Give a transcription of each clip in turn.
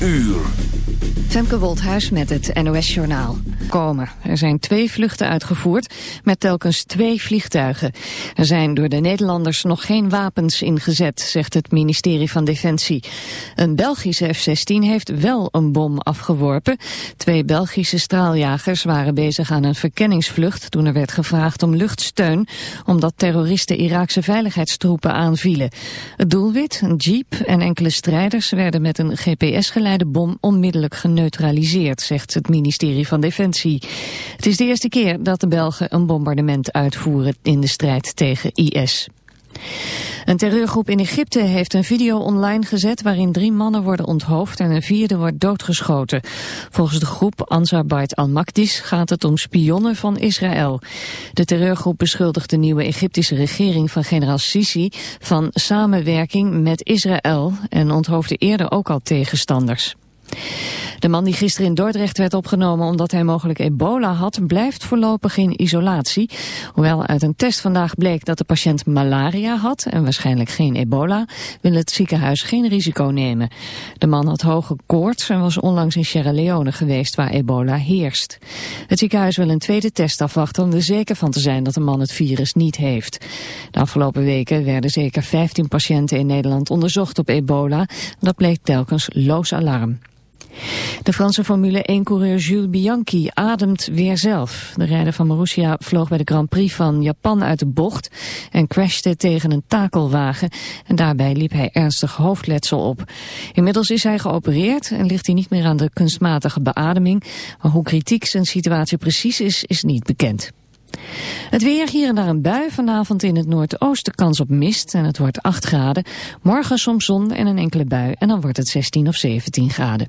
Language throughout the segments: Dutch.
uur. Femke Wolthuis met het NOS-journaal. Komen. Er zijn twee vluchten uitgevoerd met telkens twee vliegtuigen. Er zijn door de Nederlanders nog geen wapens ingezet, zegt het ministerie van Defensie. Een Belgische F-16 heeft wel een bom afgeworpen. Twee Belgische straaljagers waren bezig aan een verkenningsvlucht toen er werd gevraagd om luchtsteun, omdat terroristen Iraakse veiligheidstroepen aanvielen. Het doelwit, een jeep en enkele strijders werden met een GPS-geleide bom onmiddellijk geneutraliseerd, zegt het ministerie van Defensie. Het is de eerste keer dat de Belgen een bombardement uitvoeren in de strijd tegen IS. Een terreurgroep in Egypte heeft een video online gezet waarin drie mannen worden onthoofd en een vierde wordt doodgeschoten. Volgens de groep Ansar Bait al-Makdis gaat het om spionnen van Israël. De terreurgroep beschuldigt de nieuwe Egyptische regering van generaal Sisi van samenwerking met Israël en onthoofde eerder ook al tegenstanders. De man die gisteren in Dordrecht werd opgenomen omdat hij mogelijk ebola had, blijft voorlopig in isolatie. Hoewel uit een test vandaag bleek dat de patiënt malaria had en waarschijnlijk geen ebola, wil het ziekenhuis geen risico nemen. De man had hoge koorts en was onlangs in Sierra Leone geweest waar ebola heerst. Het ziekenhuis wil een tweede test afwachten om er zeker van te zijn dat de man het virus niet heeft. De afgelopen weken werden zeker 15 patiënten in Nederland onderzocht op ebola. Dat bleek telkens loos alarm. De Franse Formule 1-coureur Jules Bianchi ademt weer zelf. De rijder van Marussia vloog bij de Grand Prix van Japan uit de bocht en crashte tegen een takelwagen. En daarbij liep hij ernstig hoofdletsel op. Inmiddels is hij geopereerd en ligt hij niet meer aan de kunstmatige beademing. Maar hoe kritiek zijn situatie precies is, is niet bekend. Het weer hier en daar een bui. Vanavond in het noordoosten kans op mist en het wordt 8 graden. Morgen soms zon en een enkele bui en dan wordt het 16 of 17 graden.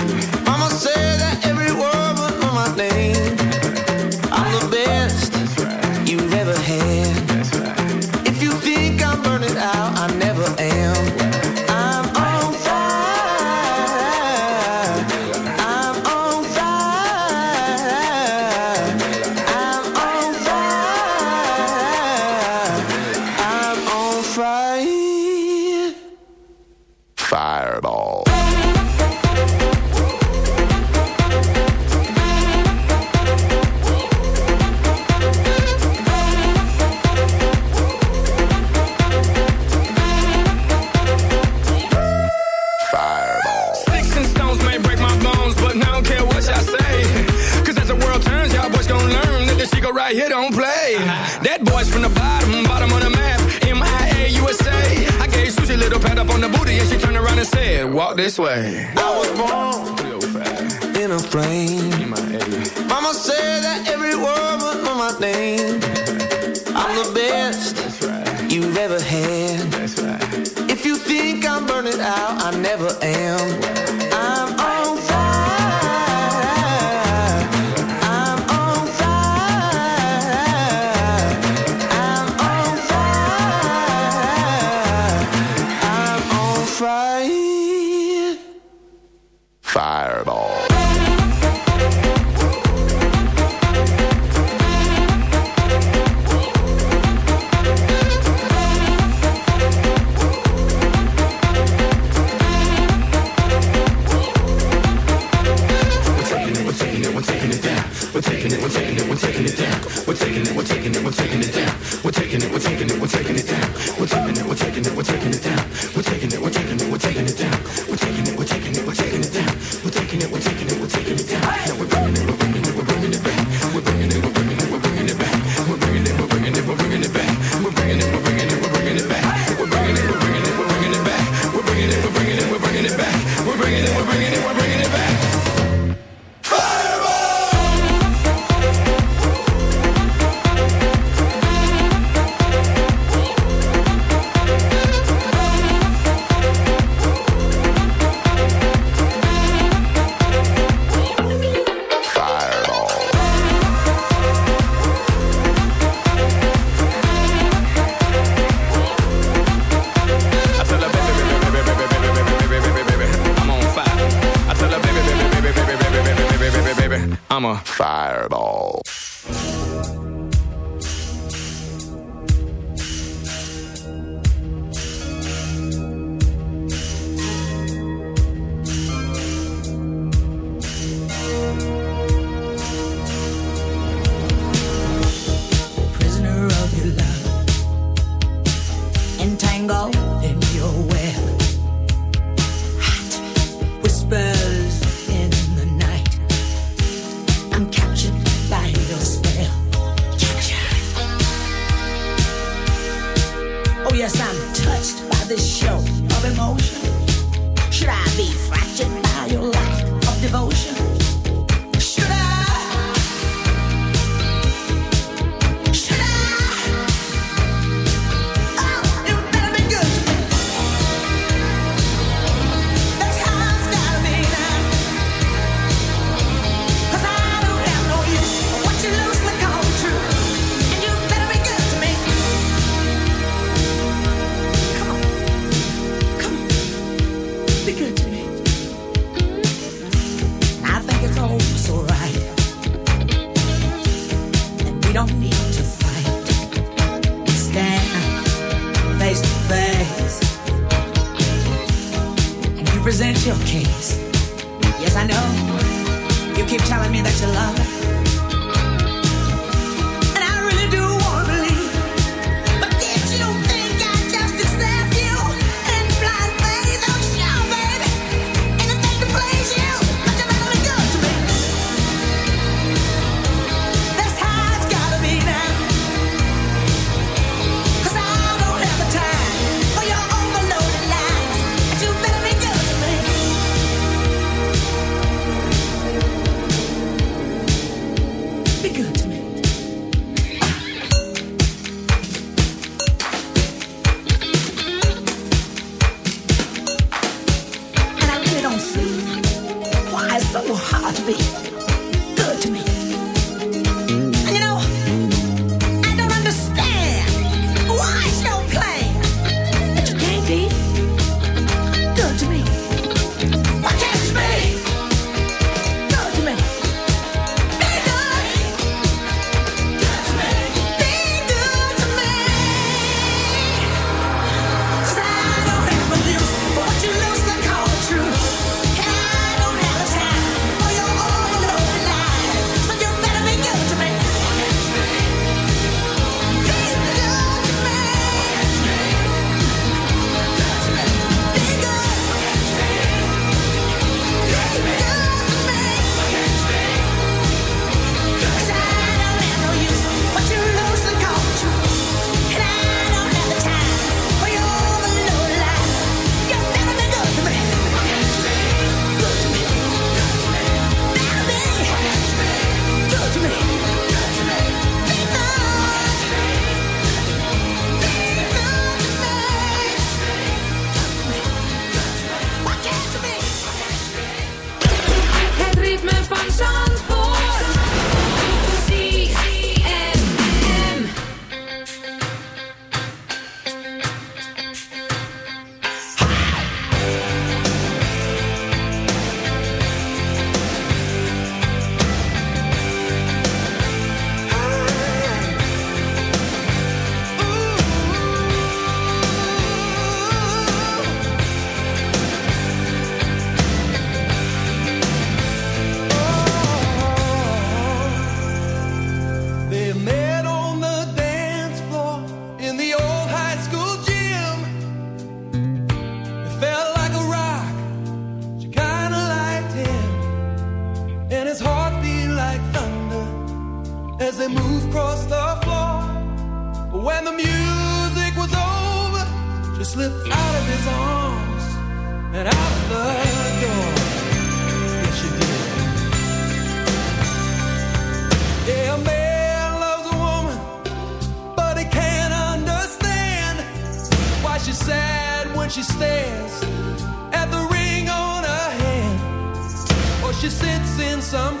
some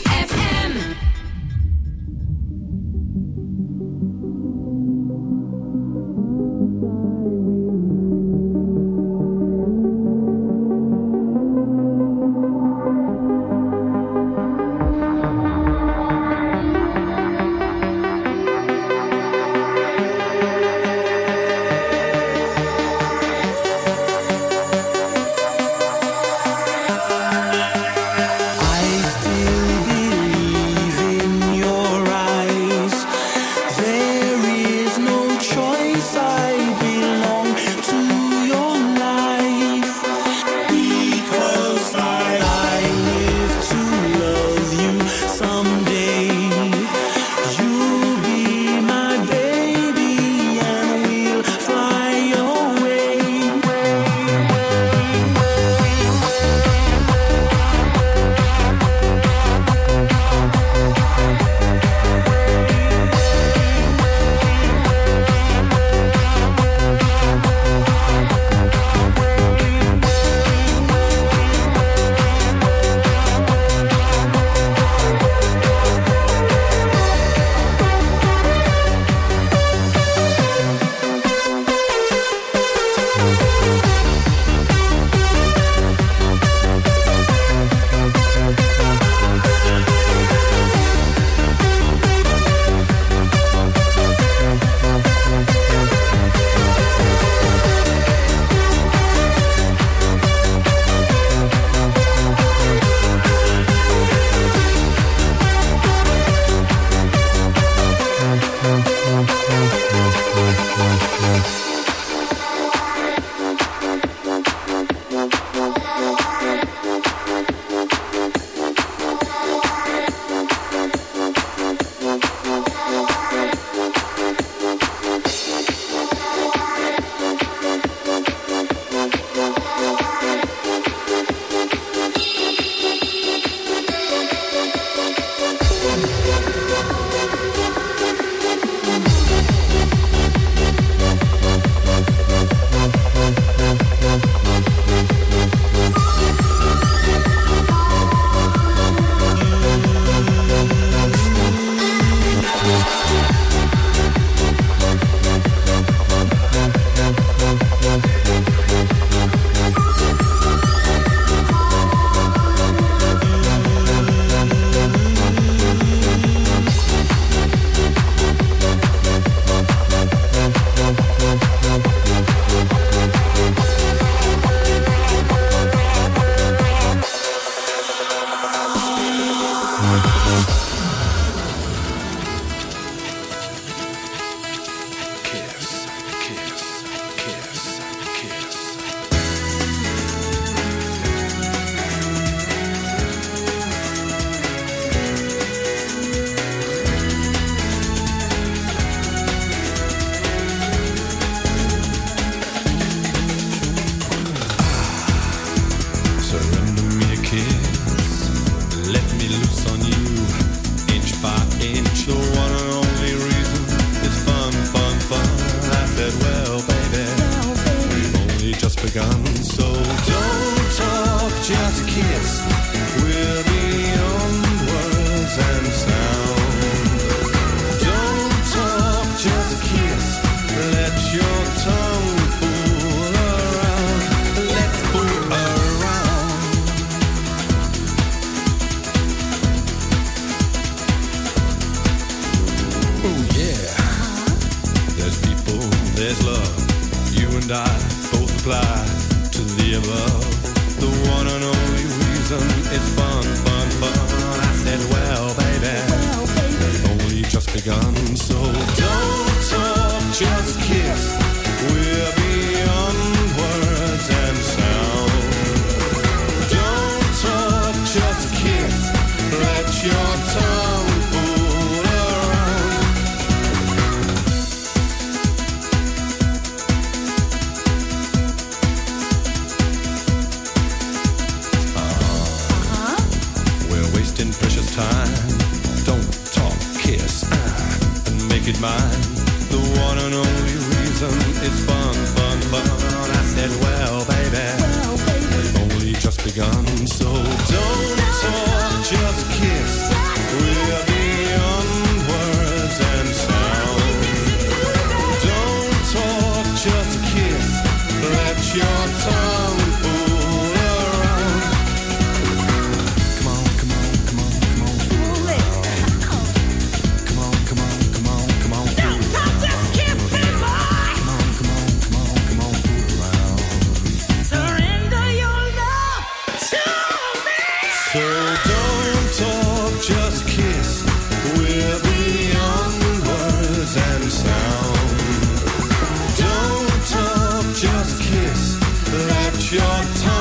Let your tongue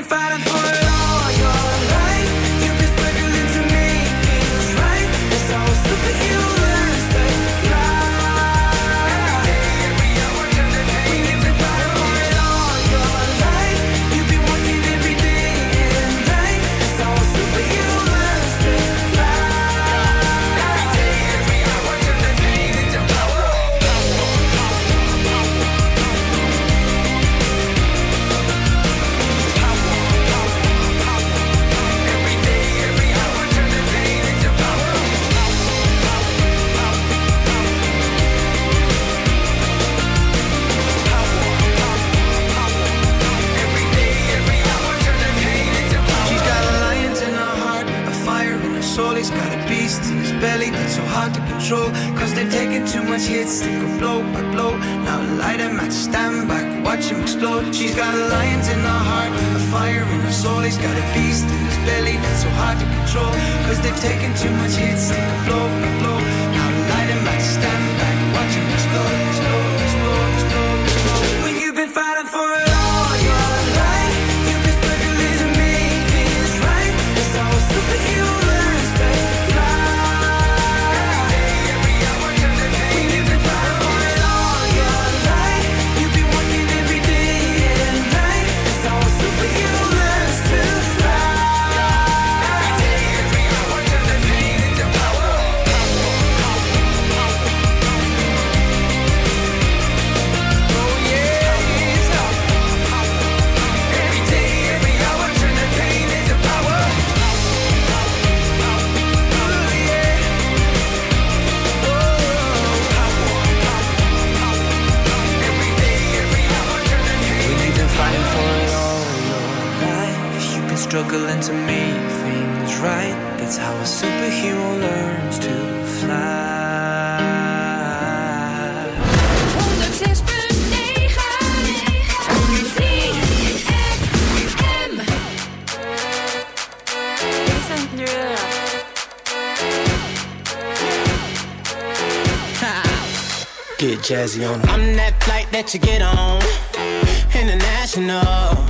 been fighting for struggling to make things right. That's how a superhero learns to fly. 106.9 Get jazzy on. I'm that flight that you get on. International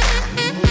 Thank you.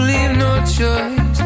leave no choice.